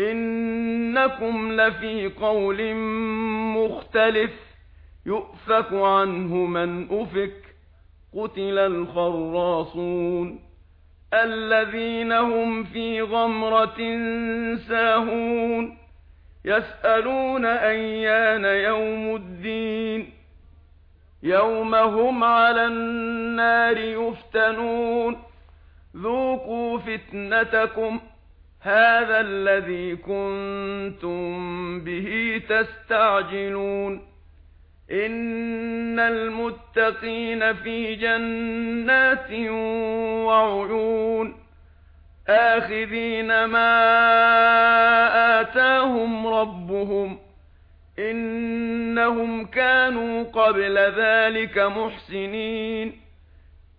إنكم لفي قول مختلف يؤفك عنه من أفك قتل الخراصون الذين هم في غمرة ساهون يسألون أيان يوم الدين يوم هم على النار يفتنون ذوقوا فتنتكم هذا الذي كنتم به تستعجلون. إن المتقين في جنات وعيون. آخذين ما آتاهم ربهم. إنهم كانوا قبل ذلك محسنين.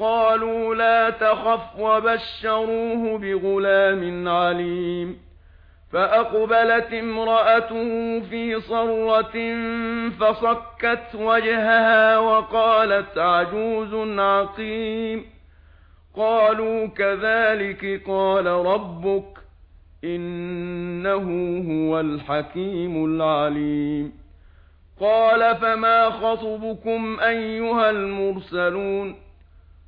قالوا لا تخف وبشروه بغلام عليم. فأقبلت امرأته في صرة فصكت وجهها وقالت عجوز عقيم. قالوا كذلك قال ربك إنه هو الحكيم العليم. قال فما خطبكم أيها المرسلون؟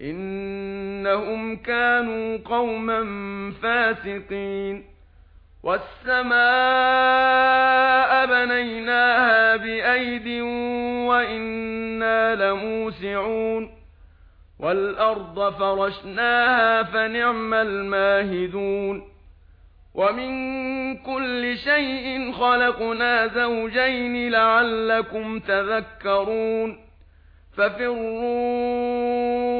إنهم كانوا قوما فاسقين. والسماء بنيناها بأيد وإنا لموسعون. والأرض فرشناها فنعم الماهدون. ومن كل شيء خلقنا زوجين لعلكم تذكرون. ففروا